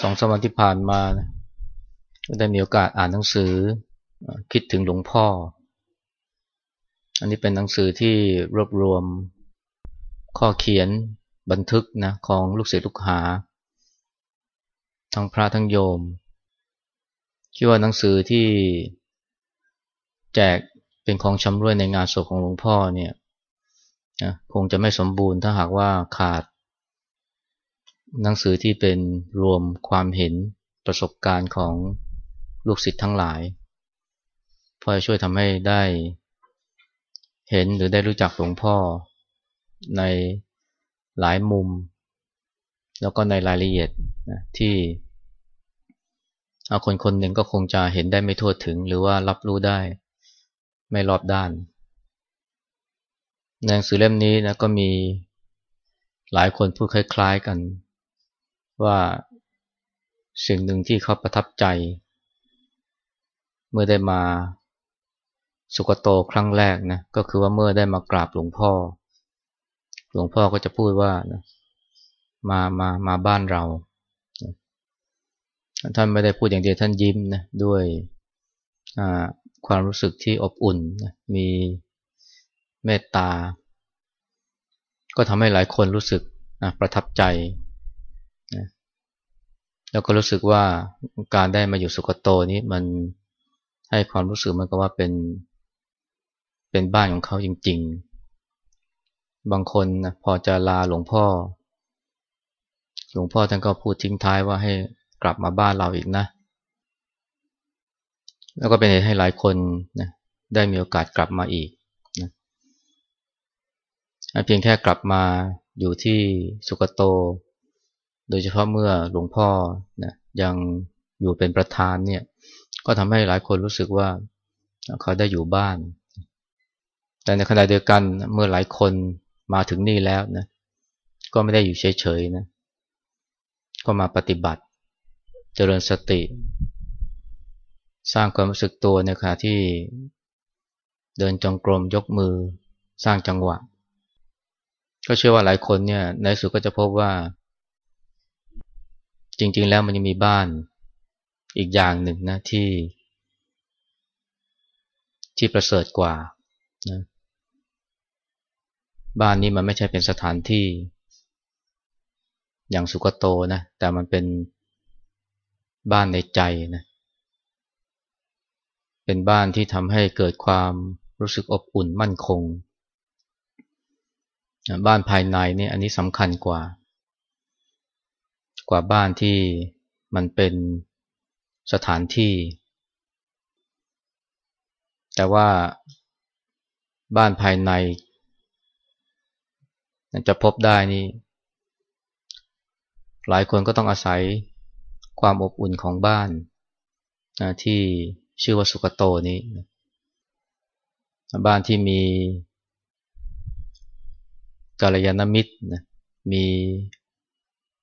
สองสมวันที่ผ่านมาได้มีโอกาสอ่านหนังสือคิดถึงหลวงพ่อ อันนี้เป็นหนังสือที่รวบรวมข้อเขียนบันทึกนะของลูกศิษย์ลูกหา ทั้งพระทั้งโยมคิดว่าหนังสือที่แจกเป็นของชำร่วยในงานศพของหลวงพ่อเนี่ยนะคงจะไม่สมบูรณ์ถ้าหากว่าขาด หนังสือที่เป็นรวมความเห็นประสบการณ์ของลูกศิษย์ทั้งหลายพอจะช่วยทำให้ได้เห็นหรือได้รู้จักหลวงพ่อในหลายมุม แล้วก็ในรายละเอียดนะที่คนคนหนึ่งก็คงจะเห็นได้ไม่ทั่วถึง หรือว่ารับรู้ได้ไม่รอบด้านหนังสือเล่มนี้นะก็มีหลายคนพูดคล้าย ๆกัน ว่าสิ่งหนึ่งที่เขาประทับใจ เมื่อได้มาสุกโตครั้งแรกนะก็คือว่าเมื่อได้มากราบหลวงพ่อ หลวงพ่อก็จะพูดว่านะมามามาบ้านเรา ท่านไม่ได้พูดอย่างเดียวท่านยิ้มนะด้วยความรู้สึกที่อบอุ่นนะมีเมตตา ก็ทำให้หลายคนรู้สึกประทับใจ แล้วก็รู้สึกว่าการได้มาอยู่สุกโตนี้มันให้ความรู้สึกมันก็ว่าเป็น เป็นบ้านของเขาจริง ๆ บางคนนะพอจะลาหลวงพ่อ หลวงพ่อท่านก็พูดทิ้งท้ายว่าให้กลับมาบ้านเราอีกนะ แล้วก็เป็นเหตุให้หลายคนนะได้มีโอกาสกลับมาอีกนะเพียงแค่กลับมาอยู่ที่สุกโต โดยเฉพาะเมื่อหลวงพ่อนะยังอยู่เป็นประธานเนี่ย ก็ทำให้หลายคนรู้สึกว่าเขาได้อยู่บ้าน แต่ในขณะเดียวกันเมื่อหลายคนมาถึงนี่แล้วนะ ก็ไม่ได้อยู่เฉยๆนะ ก็มาปฏิบัติเจริญสติ สร้างความรู้สึกตัวในขณะที่เดินจงกรมยกมือสร้างจังหวะ ก็เชื่อว่าหลายคนเนี่ยในสุดก็จะพบว่า จริง ๆ แล้วมันยังมีบ้านอีกอย่างหนึ่งนะที่ ที่ประเสริฐกว่านะบ้านนี้มันไม่ใช่เป็นสถานที่ อย่างสุกโตนะแต่มันเป็นบ้านในใจนะเป็นบ้านที่ทำให้เกิดความรู้สึกอบอุ่นมั่นคง บ้านภายในเนี่ยอันนี้สำคัญกว่า กว่าบ้านที่มันเป็นสถานที่ แต่ว่าบ้านภายใน จะพบได้นี่ หลายคนก็ต้องอาศัยความอบอุ่นของบ้านนะที่ชื่อว่าสุกโตนี้บ้านที่มีกาลยานมิตรนะมี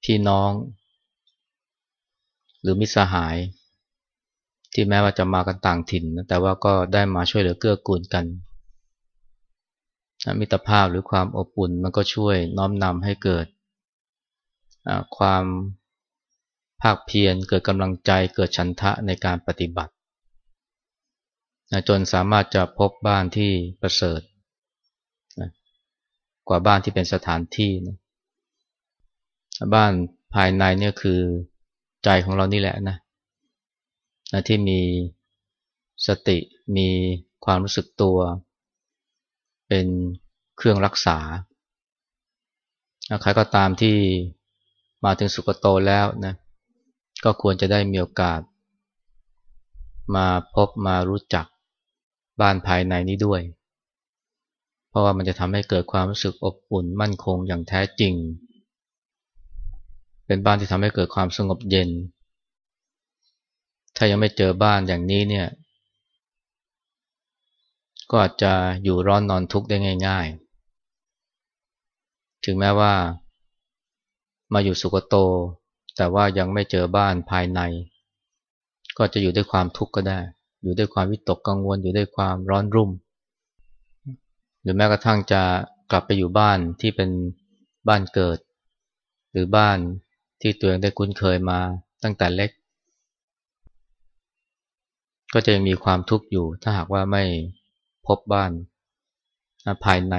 พี่น้อง หรือมิตรสหาย ที่แม้ว่าจะมากันต่างถิ่น แต่ว่าก็ได้มาช่วยเหลือเกื้อกูลกันมิตรภาพหรือความอบอุ่นมันก็ช่วยน้อมนำให้เกิดความภาคเพียรเกิดกำลังใจเกิดฉันทะในการปฏิบัติ จนสามารถจะพบบ้านที่ประเสริฐกว่าบ้านที่เป็นสถานที่นะ บ้านภายในเนี่ยคือใจของเรานี่แหละนะนะที่มีสติมีความรู้สึกตัว เป็นเครื่องรักษาใครก็ตามที่มาถึงสุกโตแล้วนะก็ควรจะได้มีโอกาส มาพบมารู้จักบ้านภายในนี้ด้วย เพราะว่ามันจะทำให้เกิดความรู้สึกอบอุ่นมั่นคงอย่างแท้จริง เป็นบ้านที่ทำให้เกิดความสงบเย็น ถ้ายังไม่เจอบ้านอย่างนี้เนี่ย ก็อาจจะอยู่ร้อนนอนทุกข์ได้ง่าย ๆ ถึงแม้ว่า มาอยู่สุกโต แต่ว่ายังไม่เจอบ้านภายใน ก็จะอยู่ด้วยความทุกข์ก็ได้ อยู่ด้วยความวิตกกังวล อยู่ด้วยความร้อนรุ่ม หรือแม้กระทั่งจะกลับไปอยู่บ้านที่เป็นบ้านเกิด หรือบ้าน ที่ตัวเองได้คุ้นเคยมาตั้งแต่เล็ก ก็จะยังมีความทุกข์อยู่ ถ้าหากว่าไม่พบบ้านภายใน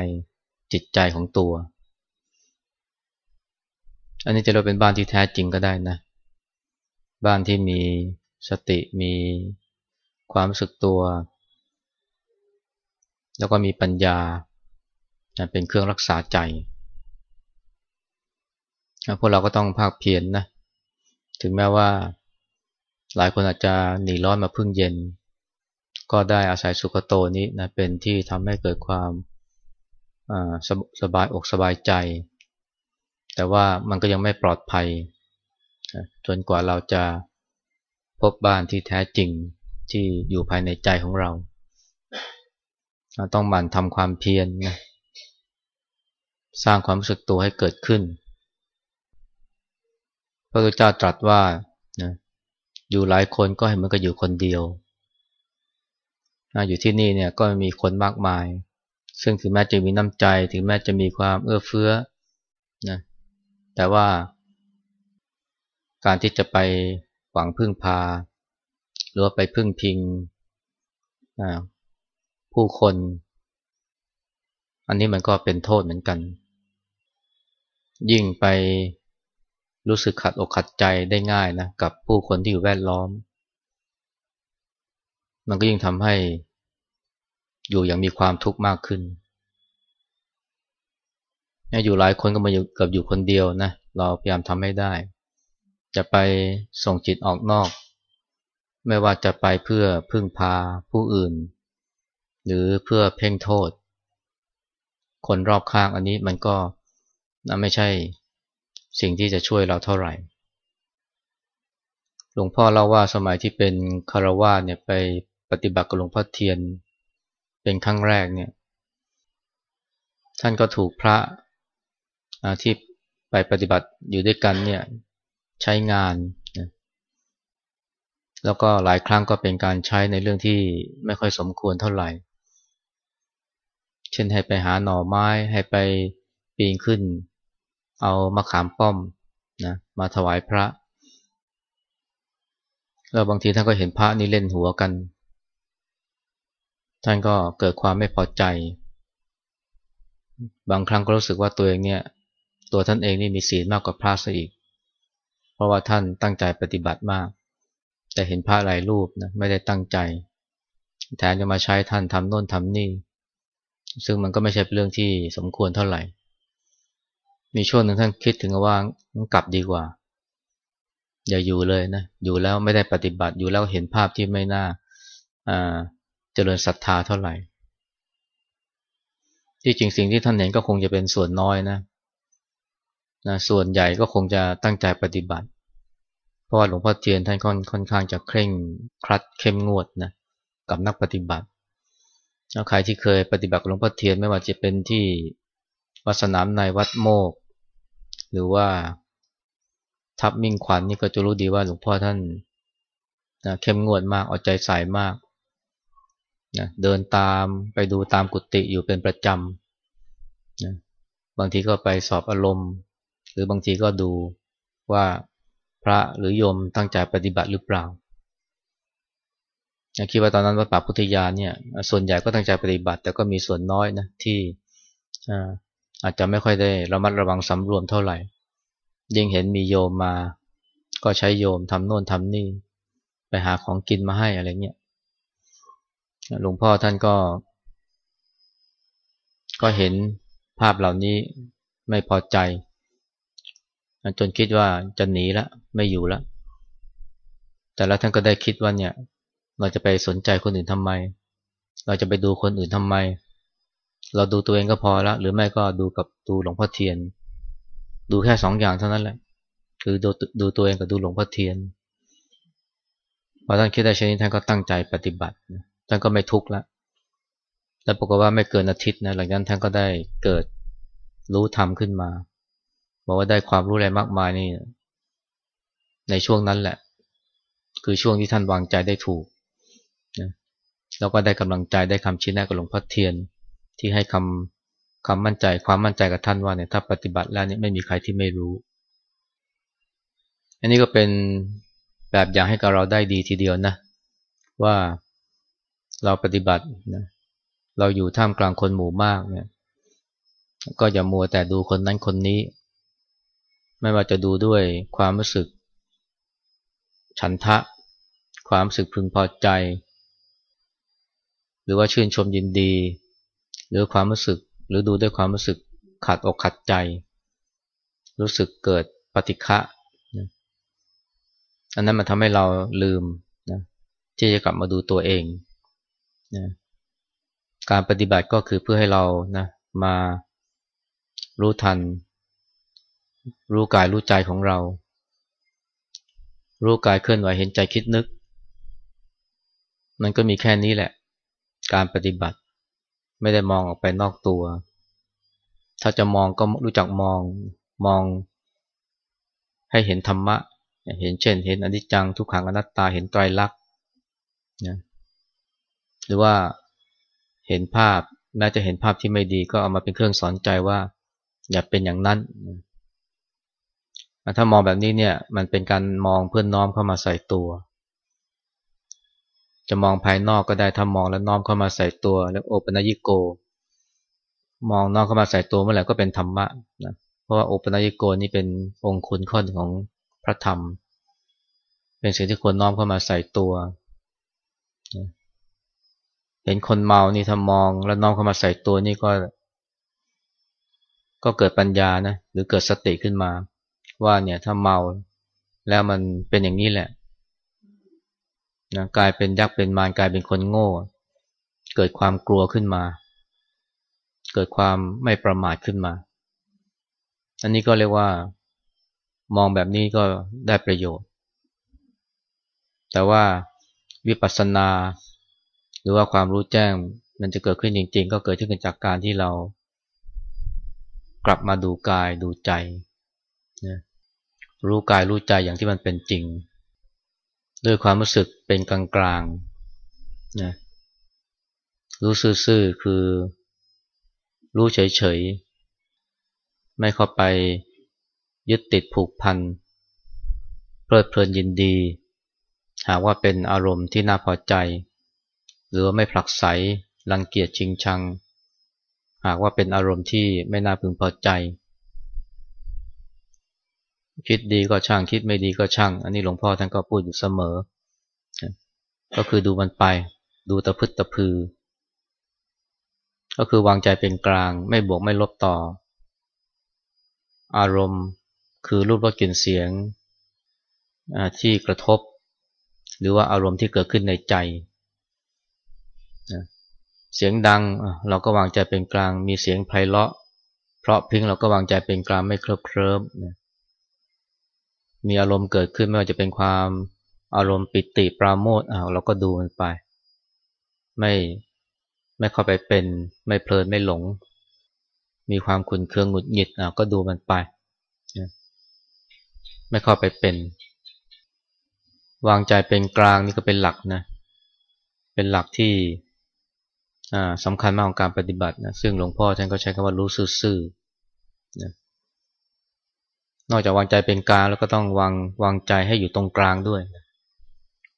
จิตใจของตัว อันนี้จะเราเป็นบ้านที่แท้จริงก็ได้นะ บ้านที่มีสติมีความสึกตัว แล้วก็มีปัญญาเป็นเครื่องรักษาใจ พวกเราก็ต้องภาคเพียรนนะ ถึงแม้ว่าหลายคนอาจจะหนีร้อนมาพึ่งเย็น ก็ได้อาศัยสุขโตนี้นะเป็นที่ทำให้เกิดความสสบายอกสบายใจ แต่ว่ามันก็ยังไม่ปลอดภัย จนกว่าเราจะพบบ้านที่แท้จริงที่อยู่ภายในใจของเรา ต้องหมั่นทำความเพียรนะสร้างความรู้สึกตัวให้เกิดขึ้น ระพุทธเจ้าตรัสว่านะอยู่หลายคนก็ให้เหมือนกับอยู่คนเดียวอยู่ที่นี่เนี่ยก็มีคนมากมาย ซึ่งถึงแม้จะมีน้ำใจ ถึงแม้จะมีความเอื้อเฟื้อนะแต่ว่าการที่จะไปหวังพึ่งพา หรือว่าไปพึ่งพิงนะผู้คน อันนี้มันก็เป็นโทษเหมือนกัน ยิ่งไป รู้สึกขัดอกขัดใจได้ง่ายนะกับผู้คนที่อยู่แวดล้อม มันก็ยิ่งทำให้อยู่อย่างมีความทุกข์มากขึ้น อยู่หลายคนก็มาอยู่กับอยู่คนเดียวนะ เราพยายามทำให้ได้ จะไปส่งจิตออกนอก ไม่ว่าจะไปเพื่อพึ่งพาผู้อื่น หรือเพื่อเพ่งโทษ คนรอบข้างอันนี้มันก็ไม่ใช่ สิ่งที่จะช่วยเราเท่าไหร่ หลวงพ่อเล่าว่าสมัยที่เป็นคารวาสเนี่ยไปปฏิบัติกับหลวงพ่อเทียน เป็นครั้งแรกเนี่ย ท่านก็ถูกพระที่ไปปฏิบัติอยู่ด้วยกันเนี่ยใช้งานนะแล้วก็หลายครั้งก็เป็นการใช้ในเรื่องที่ไม่ค่อยสมควรเท่าไหร่ เช่นให้ไปหาหน่อไม้ให้ไปปีนขึ้น เอามะขามป้อมนะมาถวายพระ แล้วบางทีท่านก็เห็นพระนี่เล่นหัวกัน ท่านก็เกิดความไม่พอใจ บางครั้งก็รู้สึกว่าตัวเองเนี่ย ตัวท่านเองนี่มีศีลมากกว่าพระซะอีก เพราะว่าท่านตั้งใจปฏิบัติมาก แต่เห็นพระหลายรูปนะไม่ได้ตั้งใจแทนจะมาใช้ท่านทำโน่นทำนี่ ซึ่งมันก็ไม่ใช่เป็นเรื่องที่สมควรเท่าไหร่ มีช่วงหนึ่งท่านคิดถึงว่าต้องกลับดีกว่า อย่าอยู่เลยนะ อยู่แล้วไม่ได้ปฏิบัติอยู่แล้วเห็นภาพที่ไม่น่าเจริญศรัทธาเท่าไหร่ ที่จริงสิ่งที่ท่านเห็นก็คงจะเป็นส่วนน้อยนะนะส่วนใหญ่ก็คงจะตั้งใจปฏิบัติ เพราะว่าหลวงพ่อเทียนท่านค่อนค่อนข้างจะเคร่งครัดเข้มงวดนะกับนักปฏิบัติแล้วใครที่เคยปฏิบัติหลวงพ่อเทียนไม่ว่าจะเป็นที่วัดสนามในวัดโมก หรือว่าทับมิ่งขวัญนนี่ก็จะรู้ดีว่าหลวงพ่อท่านนะเข้มงวดมากเอาใจใส่มากนะเดินตามไปดูตามกุฏิอยู่เป็นประจำนะบางทีก็ไปสอบอารมณ์ หรือบางทีก็ดูว่าพระหรือโยมตั้งใจปฏิบัติหรือเปล่าคิดว่าตอนนั้นวัดป่าพุทธยาเนี่ยส่วนใหญ่ก็ตั้งใจปฏิบัติ แต่ก็มีส่วนน้อยนะที่ อาจจะไม่ค่อยได้ระมัดระวังสำรวมเท่าไหร่ ยิ่งเห็นมีโยมมา ก็ใช้โยมทำโน่นทำนี่ ไปหาของกินมาให้อะไรเงี้ยหลวงพ่อท่านก็ ก็เห็นภาพเหล่านี้ไม่พอใจ จนคิดว่าจะหนีละไม่อยู่ละแต่แล้วท่านก็ได้คิดว่าเนี่ย เราจะไปสนใจคนอื่นทำไม เราจะไปดูคนอื่นทำไม เราดูตัวเองก็พอละหรือไม่ก็ดูกับดูหลวงพ่อเทียน ดูแค่สองอย่างเท่านั้นแหละ คือดูดูตัวเองกับดูหลวงพ่อเทียนพอท่านคิดได้เช่นนี้ท่านก็ตั้งใจปฏิบัติท่านก็ไม่ทุกข์ละแล้วปรากฏว่าไม่เกินอาทิตย์นะหลังจากนั้นท่านก็ได้เกิดรู้ธรรมขึ้นมาบอกว่าได้ความรู้อะไรมากมายนี่ในช่วงนั้นแหละ คือช่วงที่ท่านวางใจได้ถูกนะแล้วก็ได้กำลังใจได้คำชี้แนะกับหลวงพ่อเทียน ที่ให้คำคำมั่นใจความมั่นใจกับท่านว่าเนี่ยถ้าปฏิบัติแล้วเนี่ยไม่มีใครที่ไม่รู้ อันนี้ก็เป็นแบบอย่างให้กับเราได้ดีทีเดียวนะ ว่าเราปฏิบัตินะเราอยู่ท่ามกลางคนหมู่มากเนี่ย ก็อย่ามัวแต่ดูคนนั้นคนนี้ ไม่ว่าจะดูด้วยความรู้สึก ฉันทะ ความรู้สึกพึงพอใจ หรือว่าชื่นชมยินดี หรือความรู้สึกหรือดูด้วยความรู้สึกขัดอกขัดใจ รู้สึกเกิดปฏิฆะนะอันนั้นมันทำให้เราลืมนะที่จะกลับมาดูตัวเองนะการปฏิบัติก็คือเพื่อให้เรานะมารู้ทัน รู้กายรู้ใจของเรา รู้กายเคลื่อนไหวเห็นใจคิดนึก มันก็มีแค่นี้แหละ การปฏิบัติ ไม่ได้มองออกไปนอกตัว ถ้าจะมองก็รู้จักมองมองให้เห็นธรรมะ เห็นเช่น เห็นอนิจจังทุกขังอนัตตาเห็นไตรลักษณ์นะหรือว่าเห็นภาพแม้จะเห็นภาพที่ไม่ดีก็เอามาเป็นเครื่องสอนใจว่า อย่าเป็นอย่างนั้น ถ้ามองแบบนี้เนี่ยมันเป็นการมองเพื่อนน้อมเข้ามาใส่ตัว จะมองภายนอกก็ได้ถ้ามองแล้วน้อมเข้ามาใส่ตัวแล้วโอปัญญิโก มองน้อมเข้ามาใส่ตัวเมื่อไหร่ก็เป็นธรรมะนะเพราะว่าโอปัญญิโกนี่เป็นองค์คุณข้อของพระธรรม เป็นสิ่งที่ควรน้อมเข้ามาใส่ตัว เห็นคนเมานี่ถ้ามองแล้วน้องเข้ามาใส่ตัวนี่ก็ ก็เกิดปัญญานะหรือเกิดสติขึ้นมา ว่าเนี่ยถ้าเมาแล้วมันเป็นอย่างนี้แหละ นะกลายเป็นยักษ์เป็นมารกลายเป็นคนโง่ เกิดความกลัวขึ้นมา เกิดความไม่ประมาทขึ้นมา อันนี้ก็เรียกว่ามองแบบนี้ก็ได้ประโยชน์ แต่ว่าวิปัสสนา หรือว่าความรู้แจ้งมันจะเกิดขึ้นจริง ๆ ก็เกิดขึ้นจากการที่เรากลับมาดูกายดูใจนะรู้กายรู้ใจอย่างที่มันเป็นจริง ด้วยความรู้สึกเป็นกลางๆนะรู้ซื่อๆคือ รู้เฉยๆ ไม่เข้าไปยึดติดผูกพันเพลิดเพลินยินดี หากว่าเป็นอารมณ์ที่น่าพอใจ หรือว่าไม่ผลักไสรังเกียจชิงชัง หากว่าเป็นอารมณ์ที่ไม่น่าพึงพอใจ คิดดีก็ช่างคิดไม่ดีก็ช่าง อันนี้หลวงพ่อท่านก็พูดอยู่เสมอ ก็คือดูมันไป ดูตะพึดตะพือ ก็คือวางใจเป็นกลาง ไม่บวกไม่ลบต่อ อารมณ์คือรูปรสกลิ่นเสียงที่กระทบ หรือว่าอารมณ์ที่เกิดขึ้นในใจ เสียงดังเราก็วางใจเป็นกลาง มีเสียงไพเราะ เพราะพิงเราก็วางใจเป็นกลางไม่เคลิบเคลิ้ม มีอารมณ์เกิดขึ้นไม่ว่าจะเป็นความอารมณ์ปิติปราโมทอ่าเราก็ดูมันไป ไม่ไม่เข้าไปเป็น ไม่เพลินไม่หลง มีความขุนเคืองหงุดหงิดอ่าก็ดูมันไป ไม่เข้าไปเป็น วางใจเป็นกลางนี่ก็เป็นหลักนะ เป็นหลักที่สำคัญมากของการปฏิบัตินะซึ่งหลวงพ่อท่านก็ใช้คำว่ารู้ซื่อๆนะ นอกจากวางใจเป็นกลางแล้วก็ต้องวางวางใจให้อยู่ตรงกลางด้วย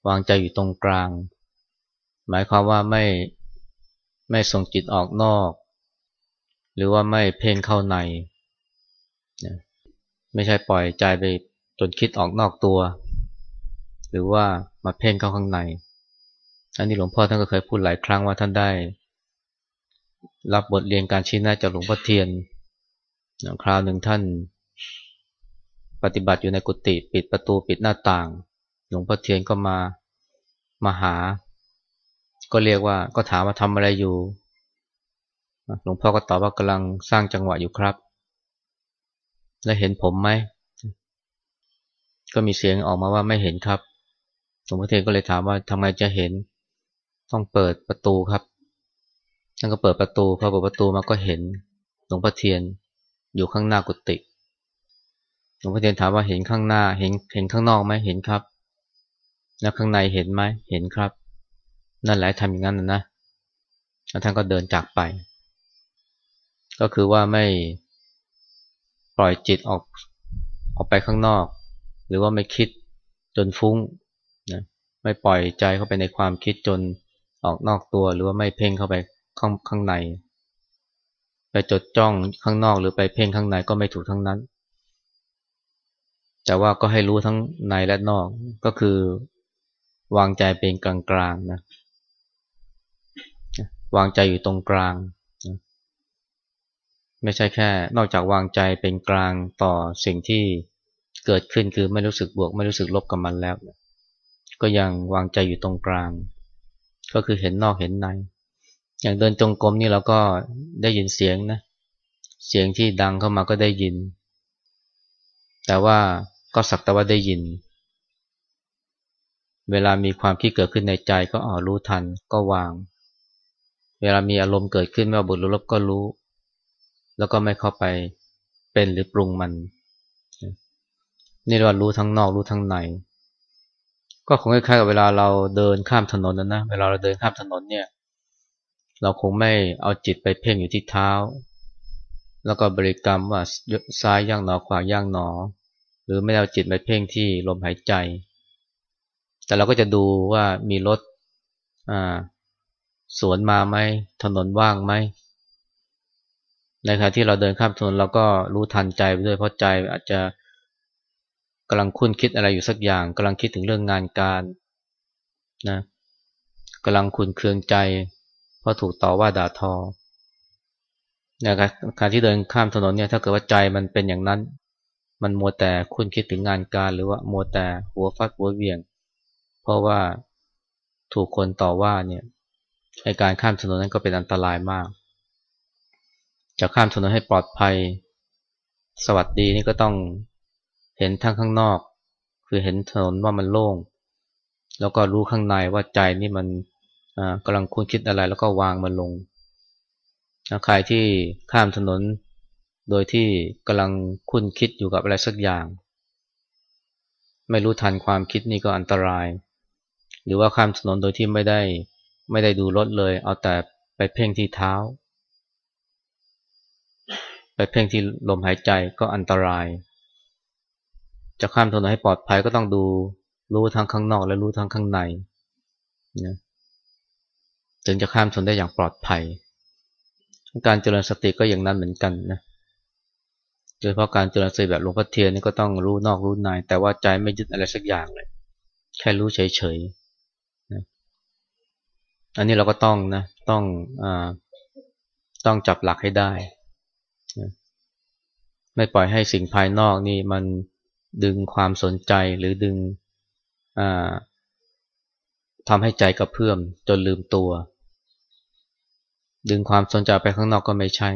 วางใจอยู่ตรงกลาง หมายความว่าไม่ไม่ส่งจิตออกนอก หรือว่าไม่เพ่งเข้าใน ไม่ใช่ปล่อยใจไปจนคิดออกนอกตัว หรือว่ามาเพ่งเข้าข้างในอันนี้หลวงพ่อท่านก็เคยพูดหลายครั้งว่าท่านได้ รับบทเรียนการชี้แนะจากหลวงพ่อเทียนคราวหนึ่งท่าน ปฏิบัติอยู่ในกุฏิปิดประตูปิดหน้าต่าง หลวงพ่อเทียนก็มามาหา ก็เรียกว่าก็ถามว่าทำอะไรอยู่ หลวงพ่อก็ตอบว่ากำลังสร้างจังหวะอยู่ครับ แล้วเห็นผมไหม ก็มีเสียงออกมาว่าไม่เห็นครับ หลวงพ่อเทียนก็เลยถามว่าทำไมจะเห็น ต้องเปิดประตูครับท่านก็เปิดประตูพอเปิดประตูมาก็เห็น หลวงพ่อเทียนอยู่ข้างหน้ากุฏิ หลวงพ่อเทียนถามว่าเห็นข้างหน้า เห็นเห็นข้างนอกไหมเห็นครับ แล้วข้างในเห็นไหมเห็นครับ นั่นแหละทำอย่างนั้นนะแล้วท่านก็เดินจากไป ก็คือว่าไม่ปล่อยจิตออกออกไปข้างนอก หรือว่าไม่คิดจนฟุ้งนะไม่ปล่อยใจเข้าไปในความคิดจนออกนอกตัว หรือว่าไม่เพ่งเข้าไปข้างข้างใน ไปจดจ้องข้างนอกหรือไปเพ่งข้างในก็ไม่ถูกทั้งนั้น แต่ว่าก็ให้รู้ทั้งในและนอกก็คือวางใจเป็นกลางๆนะวางใจอยู่ตรงกลาง ไม่ใช่แค่ นอกจากวางใจเป็นกลางต่อสิ่งที่เกิดขึ้นคือไม่รู้สึกบวก ไม่รู้สึกลบกับมันแล้ว ก็ยังวางใจอยู่ตรงกลาง ก็คือเห็นนอกเห็นใน อย่างเดินจงกรมนี่เราก็ได้ยินเสียงนะ เสียงที่ดังเข้ามาก็ได้ยิน แต่ว่า ก็สักแต่ว่าได้ยิน เวลามีความคิดเกิดขึ้นในใจก็อ๋อรู้ทันก็วาง เวลามีอารมณ์เกิดขึ้นไม่ว่าบุญหรือลบก็รู้ แล้วก็ไม่เข้าไปเป็นหรือปรุงมันนี่เรารู้ทั้งนอกรู้ทั้งใน ก็คงคล้ายๆกับเวลาเราเดินข้ามถนนนะนะเวลาเราเดินข้ามถนนเนี่ย เราคงไม่เอาจิตไปเพ่งอยู่ที่เท้า แล้วก็บริกรรมว่าซ้ายย่างหนอขวาย่างหนอ หรือไม่เอาจิตไปเพ่งที่ลมหายใจ แต่เราก็จะดูว่ามีรถสวนมาไหมถนนว่างไหมในขณะที่เราเดินข้ามถนนเราก็รู้ทันใจไปด้วยเพราะใจอาจจะกำลังคุ้นคิดอะไรอยู่สักอย่างกำลังคิดถึงเรื่องงานการนะกำลังคุนเคืองใจ เพราะถูกต่อว่าด่าทอในการที่เดินข้ามถนนเนี่ยถ้าเกิดว่าใจมันเป็นอย่างนั้น มันมัวแต่คุ้นคิดถึงงานการหรือว่ามัวแต่หัวฟัดหัวเวียง เพราะว่าถูกคนต่อว่าเนี่ยในการข้ามถนนนั้นก็เป็นอันตรายมาก จะข้ามถนนให้ปลอดภัย สวัสดีนี่ก็ต้องเห็นทั้งข้างนอก คือเห็นถนนว่ามันโล่ง แล้วก็รู้ข้างในว่าใจนี่มันกำลังคุ้นคิดอะไรแล้วก็วางมันลงใครที่ข้ามถนน โดยที่กำลังคุ้นคิดอยู่กับอะไรสักอย่าง ไม่รู้ทันความคิดนี่ก็อันตราย หรือว่าข้ามถนนโดยที่ไม่ได้ไม่ได้ดูรถเลย เอาแต่ไปเพ่งที่เท้า ไปเพ่งที่ลมหายใจก็อันตราย จะข้ามถนนให้ปลอดภัยก็ต้องดูรู้ทั้งข้างนอกและรู้ทั้งข้างในนะถึงจะข้ามถนนได้อย่างปลอดภัย การเจริญสติก็อย่างนั้นเหมือนกันนะ โดยเฉพาะการเจริญสติแบบหลวงพ่อเทียนนี่ก็ต้องรู้นอกรู้ในแต่ว่าใจไม่ยึดอะไรสักอย่างเลย แค่รู้เฉยๆนะอันนี้เราก็ต้องนะต้องอต้องจับหลักให้ได้ไม่ปล่อยให้สิ่งภายนอกนี่มันดึงความสนใจหรือดึงทำให้ใจกระเพื่อมจนลืมตัว ดึงความสนใจไปข้างนอกก็ไม่ใช่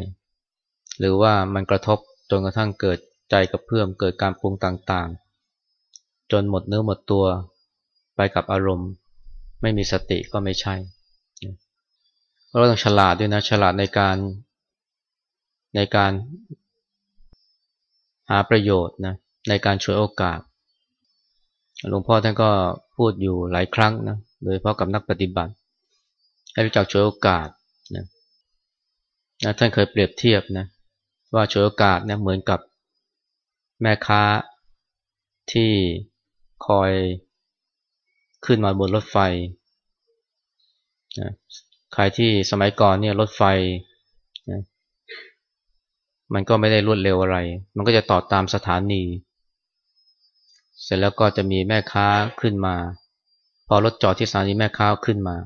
หรือว่ามันกระทบ จนกระทั่งเกิดใจกระเพื่อมเกิดการปรุงต่างๆ จนหมดเนื้อหมดตัวไปกับอารมณ์ ไม่มีสติก็ไม่ใช่เราต้องฉลาดด้วยนะฉลาดในการในการหาประโยชน์นะในการช่วยโอกาสหลวงพ่อท่านก็พูดอยู่หลายครั้งนะโดยเฉพาะกับนักปฏิบัติ ให้รู้จักช่วยโอกาสนะนะท่านเคยเปรียบเทียบนะ ว่าช่วยโอกาสเนี่ยเหมือนกับแม่ค้าที่คอยขึ้นมาบนรถไฟนะใครที่สมัยก่อนเนี่ยรถไฟนะมันก็ไม่ได้รวดเร็วอะไร มันก็จะต่อตามสถานี เสร็จแล้วก็จะมีแม่ค้าขึ้นมา พอรถจอดที่สถานีแม่ค้าขึ้นมา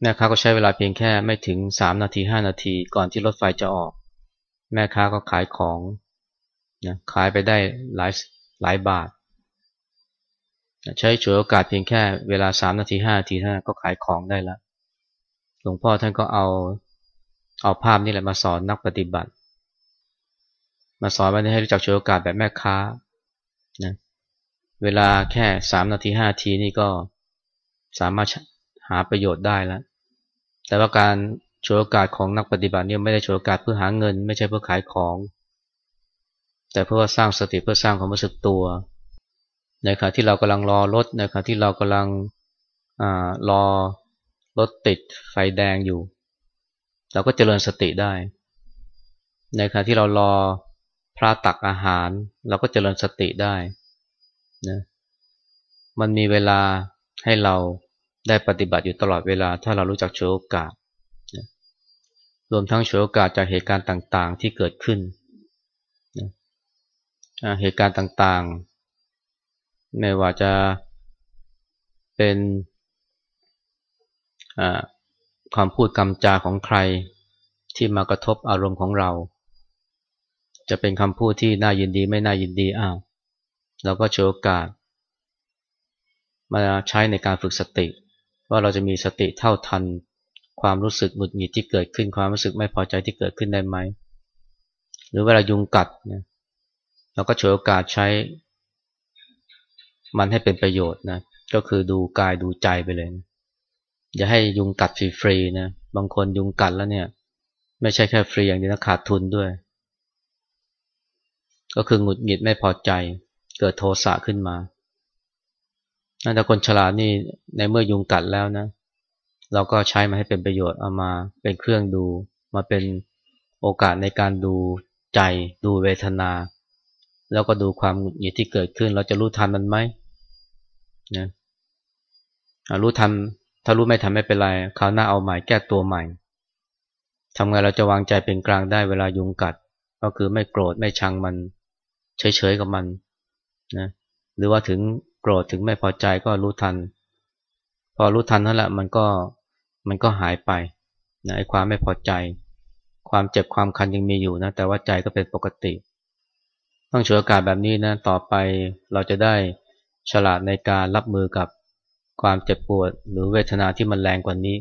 แม่ค้าก็ใช้เวลาเพียงแค่ไม่ถึงสามนาทีห้านาทีก่อนที่รถไฟจะออก แม่ค้าก็ขายของนะขายไปได้หลายหลายบาท ใช้ฉวยโอกาสเพียงแค่เวลาสามนาทีห้านาทีเท่านั้นก็ขายของได้ล้วหลวงพ่อท่านก็เอาเอาภาพนี่แหละมาสอนนักปฏิบัติ มาสอนวันนี้ให้รู้จักช่วยโอกาสแบบแม่ค้านะเวลาแค่สามนาทีห้าทีนี่ก็สามารถหาประโยชน์ได้แล้วแต่ว่าการ ช่วยโอกาสของนักปฏิบัติเนี่ยไม่ได้ช่วยโอกาสเพื่อหาเงิน ไม่ใช่เพื่อขายของ แต่เพื่อสร้างสติเพื่อสร้างความรู้สึกตัว ในขณะที่เรากำลังรอรถในขณะที่เรากำลังอรอรถติดไฟแดงอยู่ เราก็เจริญสติได้ ในขณะที่เรารอพระตักอาหาร เราก็เจริญสติได้นะมันมีเวลาให้เราได้ปฏิบัติอยู่ตลอดเวลา ถ้าเรารู้จักฉวยโอกาส รวมทั้งฉวยโอกาสจากเหตุการณ์ต่างๆ ที่เกิดขึ้นเหตุการณ์ต่างๆ ไม่ว่าจะเป็นความพูดคำจาของใครที่มากระทบอารมณ์ของเรา จะเป็นคำพูดที่น่ายินดีไม่น่ายินดีอ้าวเราก็โชว์โอกาส มาใช้ในการฝึกสติ ว่าเราจะมีสติเท่าทัน ความรู้สึกหงุดหงิดที่เกิดขึ้นความรู้สึกไม่พอใจที่เกิดขึ้นได้ไหม หรือเวลายุงกัดเนี่ยเราก็โชว์โอกาสใช้ มันให้เป็นประโยชน์นะก็คือดูกายดูใจไปเลยนะอย่าให้ยุงกัดฟรีๆนะบางคนยุงกัดแล้วเนี่ย ไม่ใช่แค่ฟรีอย่างเดียวนะขาดทุนด้วย ก็คือหงุดหงิดไม่พอใจเกิดโทสะขึ้นมาแต่คนฉลาดนี่ในเมื่อยุงกัดแล้วนะเเราก็ใช้มาให้เป็นประโยชน์เอามาเป็นเครื่องดู มาเป็นโอกาสในการดูใจดูเวทนา แล้วก็ดูความหงุดหงิดที่เกิดขึ้น เราจะรู้ทันมันไหมนะรู้ทันถ้ารู้ไม่ทันไม่เป็นไรคราวหน้าเอาใหม่แก้ตัวใหม่ทำไงเราจะวางใจเป็นกลางได้เวลายุงกัด ก็คือไม่โกรธไม่ชังมัน เฉยๆกับมันนะหรือว่าถึงโกรธถึงไม่พอใจก็รู้ทัน พอรู้ทันนั่นแหละมันก็ มันก็หายไปนะไอ้ความไม่พอใจ ความเจ็บความคันยังมีอยู่นะแต่ว่าใจก็เป็นปกติ ต้องฉวยโอกาสแบบนี้นะต่อไปเราจะได้ฉลาดในการรับมือกับความเจ็บปวด หรือเวทนาที่มันแรงกว่านี้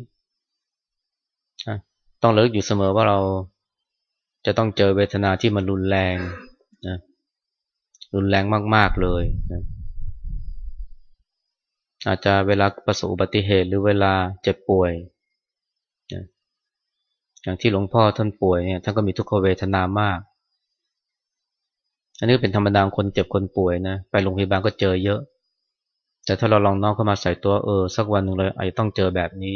ต้องเลิกอยู่เสมอว่าเราจะต้องเจอเวทนาที่มันรุนแรงนะรุนแรงมาก ๆ เลยนะ อาจจะเวลาประสบอุบัติเหตุหรือเวลาเจ็บป่วย อย่างที่หลวงพ่อท่านป่วยเนี่ยท่านก็มีทุกขเวทนามาก อันนี้เป็นธรรมดาคนเจ็บคนป่วยนะไปโรงพยาบาลก็เจอเยอะ แต่ถ้าเราลองน้องเข้ามาใส่ตัวเออ สักวันหนึ่งเลยอาจจะต้องเจอแบบนี้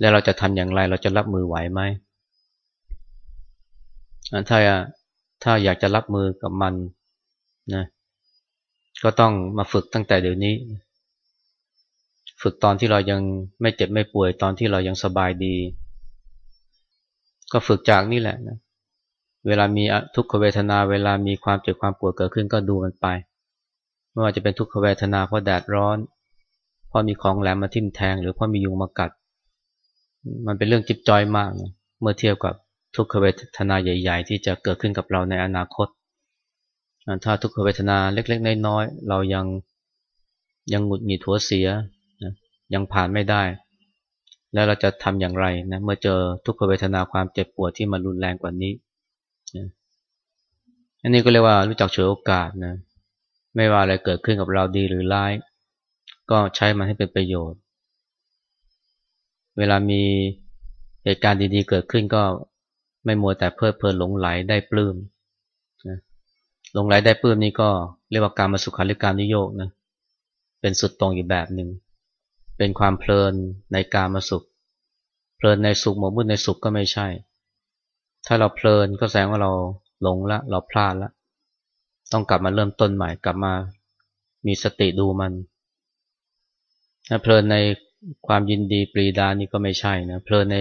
แล้วเราจะทำอย่างไรเราจะรับมือไหวไหมถ้าถ้าอยากจะรับมือกับมันนะ ก็ต้องมาฝึกตั้งแต่เดี๋ยวนี้ ฝึกตอนที่เรายังไม่เจ็บไม่ป่วยตอนที่เรายังสบายดี ก็ฝึกจากนี่แหละนะเวลามีทุกขเวทนา เวลามีความเจ็บความปวดเกิดขึ้นก็ดูมันไป ไม่ว่าจะเป็นทุกขเวทนาเพราะแดดร้อน เพราะมีของแหลมมาทิ่มแทง หรือเพราะมียุงมากัด มันเป็นเรื่องจิบจอยมากนะเมื่อเทียบกับทุกขเวทนาใหญ่ ๆ ที่จะเกิดขึ้นกับเราในอนาคต ถ้าทุกขเวทนาเล็กๆน้อยๆเรายังยังหงุดหงิดหัวเสียนะยังผ่านไม่ได้ แล้วเราจะทำอย่างไรนะเมื่อเจอทุกขเวทนาความเจ็บปวดที่มันรุนแรงกว่านี้นะอันนี้ก็เรียกว่ารู้จักเฉยโอกาสนะไม่ว่าอะไรเกิดขึ้นกับเราดีหรือร้าย ก็ใช้มันให้เป็นประโยชน์ เวลามีเหตุการณ์ดีๆเกิดขึ้นก็ไม่มัวแต่เพลิดเพลินหลงไหลได้ปลื้ม ลงไหลได้ปื้มนี่ก็เรียกว่าการมาสุขาริการนิโยกนะเป็นสุดตรงอีกแบบหนึ่งเป็นความเพลินในการมาสุข เพลินในสุขหมกมุ่นในสุขก็ไม่ใช่ ถ้าเราเพลินก็แสดงว่าเราหลงละ เราพลาดละ ต้องกลับมาเริ่มต้นใหม่กลับมามีสติดูมันนะเพลินในความยินดีปรีดานี่ก็ไม่ใช่นะเพลินใน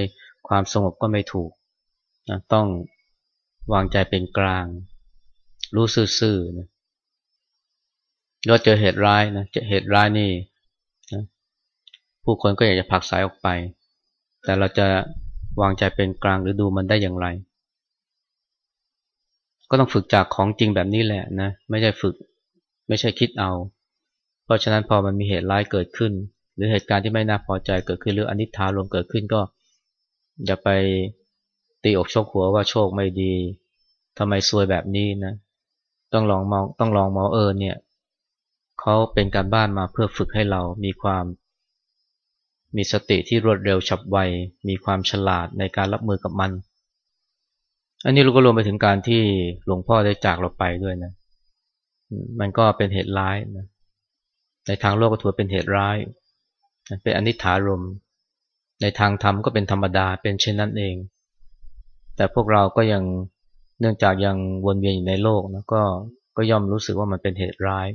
ความสงบก็ไม่ถูกนะต้องวางใจเป็นกลาง รู้ซื่อๆนะก็เจอเหตุร้ายนะเจอเหตุร้ายนี่นะผู้คนก็อยากจะผลักสายออกไป แต่เราจะวางใจเป็นกลางหรือดูมันได้อย่างไร ก็ต้องฝึกจากของจริงแบบนี้แหละนะ ไม่ใช่ฝึก ไม่ใช่คิดเอา เพราะฉะนั้นพอมันมีเหตุร้ายเกิดขึ้น หรือเหตุการณ์ที่ไม่น่าพอใจเกิดขึ้นหรืออนิจฐารวมเกิดขึ้นก็ อย่าไปตีอกโชกหัวว่าโชคไม่ดีทำไมซวยแบบนี้นะ ต้องลองมองต้องลองมองเออเนี่ยเขาเป็นการบ้านมาเพื่อฝึกให้เรามีความ มีสติที่รวดเร็วฉับไว มีความฉลาดในการรับมือกับมัน อันนี้เราก็รวมไปถึงการที่หลวงพ่อได้จากเราไปด้วยนะ มันก็เป็นเหตุร้ายนะ ในทางโลกก็ถือเป็นเหตุร้าย เป็นอนิถารม ในทางธรรมก็เป็นธรรมดาเป็นเช่นนั้นเอง แต่พวกเราก็ยัง เนื่องจากยังวนเวียนอยู่ในโลกนะก็ก็ย่อมรู้สึกว่ามันเป็นเหตุร้าย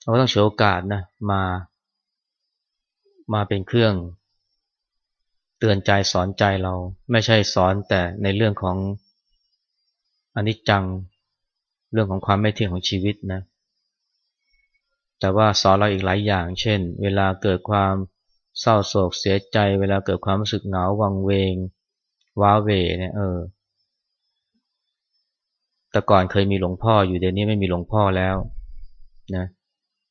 เราก็ต้องฉวยโอกาสนะมามาเป็นเครื่อง เตือนใจสอนใจเราไม่ใช่สอนแต่ในเรื่องของอนิจจังเรื่องของความไม่เที่ยงของชีวิตนะแต่ว่าสอนเราอีกหลายอย่าง เช่น เวลาเกิดความเศร้าโศกเสียใจ เวลาเกิดความรู้สึกเหงาวังเวงว้าเวเนี่ยเออ แต่ก่อนเคยมีหลวงพ่ออยู่เดี๋ยวนี้ไม่มีหลวงพ่อแล้วนะ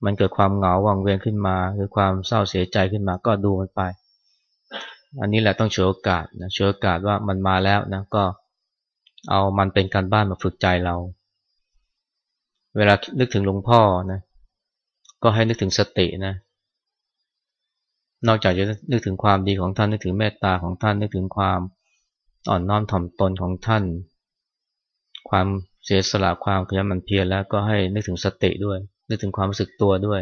มันเกิดความเหงาวังเวงขึ้นมาหรือความเศร้าเสียใจขึ้นมาก็ดูมันไป อันนี้แหละต้องฉวยโอกาสนะฉวยโอกาสว่ามันมาแล้วนะก็เอามันเป็นการบ้านมาฝึกใจเรา เวลานึกถึงหลวงพ่อนะก็ให้นึกถึงสตินะนอกจากจะนึกถึงความดีของท่านนึกถึงเมตตาของท่านนึกถึงความอ่อนน้อมถ่อมตนของท่าน ความ เสียสละความขยันมันเพียรแล้วก็ให้นึกถึงสติด้วย นึกถึงความรู้สึกตัวด้วย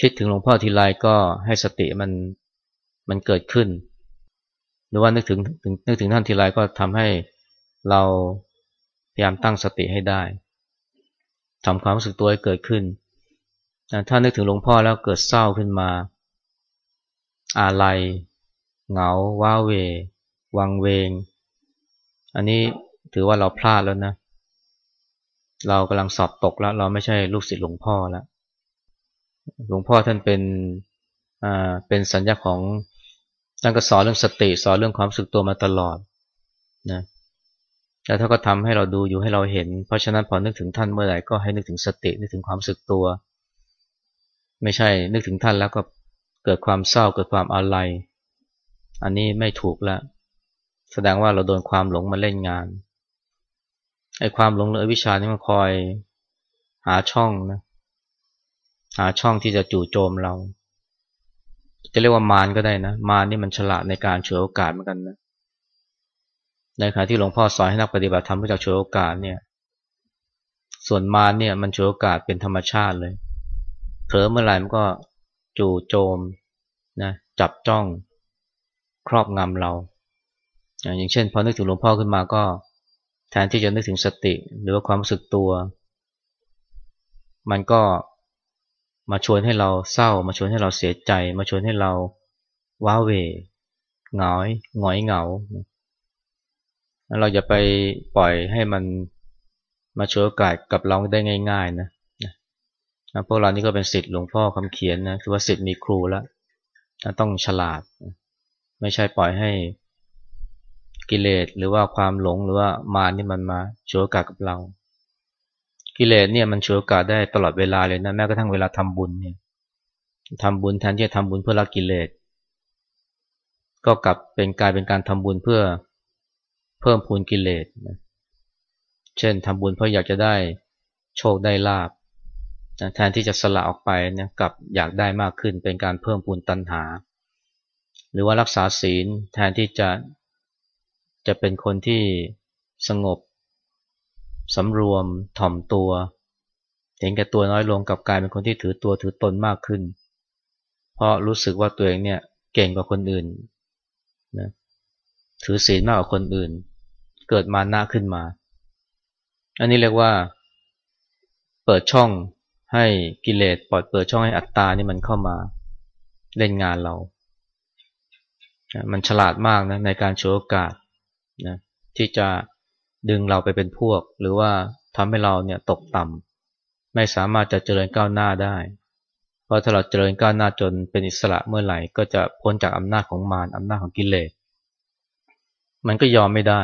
คิดถึงหลวงพ่อทีไรก็ให้สติมันมันเกิดขึ้น หรือว่านึกถึงนึกถึงท่านทีไรก็ทำให้เราพยายามตั้งสติให้ได้ทำความรู้สึกตัวให้เกิดขึ้น ถ้านึกถึงหลวงพ่อแล้วเกิดเศร้าขึ้นมา อาลัยเหงา ว้าเว วังเวง อันนี้ถือว่าเราพลาดแล้วนะเเรากำลังสอบตกแล้ว เราไม่ใช่ลูกศิษย์หลวงพ่อแล้วหลวงพ่อท่านเป็นอ่าเป็นสัญญาของท่านก็สอนเรื่องสติสอนเรื่องความสึกตัวมาตลอดนะแต่ถ้าก็ทำให้เราดูอยู่ให้เราเห็น เพราะฉะนั้นพอนึกถึงท่านเมื่อไหร่ก็ให้นึกถึงสตินึกถึงความสึกตัว ไม่ใช่นึกถึงท่านแล้วก็เกิดความเศร้าเกิดความอาลัยอันนี้ไม่ถูกแล้วแสดงว่าเราโดนความหลงมาเล่นงาน ไอ้ความหลงหรือวิชานี่มันคอยหาช่องนะ หาช่องที่จะจู่โจมเรา จะเรียกว่ามารก็ได้นะ มารนี่มันฉลาดในการฉวยโอกาสเหมือนกันนะ ในขณะที่หลวงพ่อสอนให้นักปฏิบัติธรรมรู้จักฉวยโอกาสเนี่ย ส่วนมารเนี่ยมันฉวยโอกาสเป็นธรรมชาติเลย เผลอเมื่อไหร่มันก็จู่โจมนะ จับจ้องครอบงำเรา อย่างเช่นพอนึกถึงหลวงพ่อขึ้นมาก็ แทนที่จะนึกถึงสติ หรือว่าความรู้สึกตัว มันก็มาชวนให้เราเศร้า มาชวนให้เราเสียใจ มาชวนให้เราว้าเวเหงาหงอยเหงาเราอย่าไปปล่อยให้มันมาช่วยโอกาสกับเราได้ง่ายๆนะนะพวกเรานี่ก็เป็นสิทธิ์หลวงพ่อคำเขียนนะคือว่าสิทธิ์มีครูแล้วต้องฉลาด ไม่ใช่ปล่อยให้ กิเลสหรือว่าความหลงหรือว่ามานี่มันมาโชว์กาสกับเรา กิเลสเนี่ยมันโชว์กาสได้ตลอดเวลาเลยนะแม้กระทั่งเวลาทำบุญเนี่ยทำบุญแทนที่จะทำบุญเพื่อละกิเลสก็กลับเป็นกลายเป็นการทำบุญเพื่อเพิ่มพูนกิเลสนะเช่นทำบุญเพราะอยากจะได้โชคได้ลาบแทนที่จะสละออกไปเนี่ยกับอยากได้มากขึ้นเป็นการเพิ่มพูนตัณหา หรือว่ารักษาศีลแทนที่จะ จะเป็นคนที่สงบสำรวมถ่อมตัว เห็นแก่ตัวน้อยลงกับกลายเป็นคนที่ถือตัวถือตนมากขึ้น เพราะรู้สึกว่าตัวเองเนี่ยเก่งกว่าคนอื่นนะถือศีลมากกว่าคนอื่น เกิดมาหนะขึ้นมา อันนี้เรียกว่า เปิดช่องให้กิเลสปล่อยเปิดช่องให้อัตตานี่มันเข้ามาเล่นงานเรา มันฉลาดมากนะในการโชว์โอกาส นะที่จะดึงเราไปเป็นพวก หรือว่าทำให้เราเนี่ยตกต่ำไม่สามารถจะเจริญก้าวหน้าได้ เพราะถ้าเราเจริญก้าวหน้าจนเป็นอิสระเมื่อไหร่ ก็จะพ้นจากอำนาจของมารอำนาจของกิเลส มันก็ยอมไม่ได้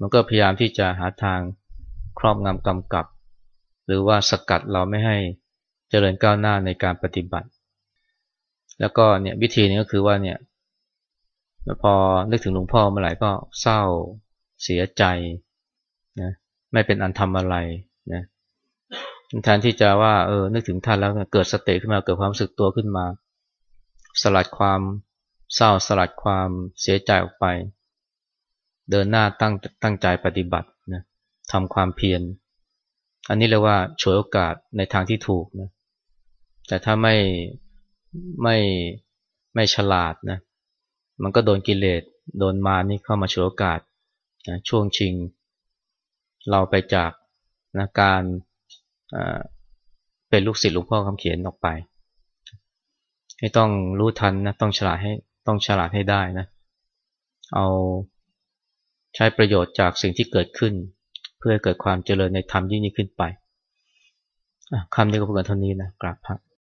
มันก็พยายามที่จะหาทางครอบงำกำกับ หรือว่าสกัดเราไม่ให้เจริญก้าวหน้าในการปฏิบัติ แล้วก็เนี่ยวิธีนี้ก็คือว่าเนี่ย พอนึกถึงหลวงพ่อเมื่อไหร่ก็เศร้า เสียใจนะไม่เป็นอันทำอะไรนะแทนที่จะว่าเออนึกถึงท่านแล้วเกิดสติขึ้นมาเกิดความสึกตัวขึ้นมา สลัดความเศร้าสลัดความเสียใจออกไป เดินหน้าตั้งตั้งใจปฏิบัตินะทำความเพียรอันนี้เรียกว่าฉวยโอกาสในทางที่ถูกนะแต่ถ้าไม่ไม่ไม่ฉลาดนะ มันก็โดนกิเลสโดนมานี่เข้ามาฉวยโอกาสนะช่วงชิง เราไปจากนะการเป็นลูกศิษย์หลวงพ่อคำเขียนออกไป ให้ต้องรู้ทันนะต้องฉลาดให้ต้องฉลาดให้ได้นะเอาใช้ประโยชน์จากสิ่งที่เกิดขึ้น เพื่อเกิดความเจริญในธรรมยิ่งยิ่งขึ้นไปคำนี้ก็พูดกันเท่านี้นะกราบพระ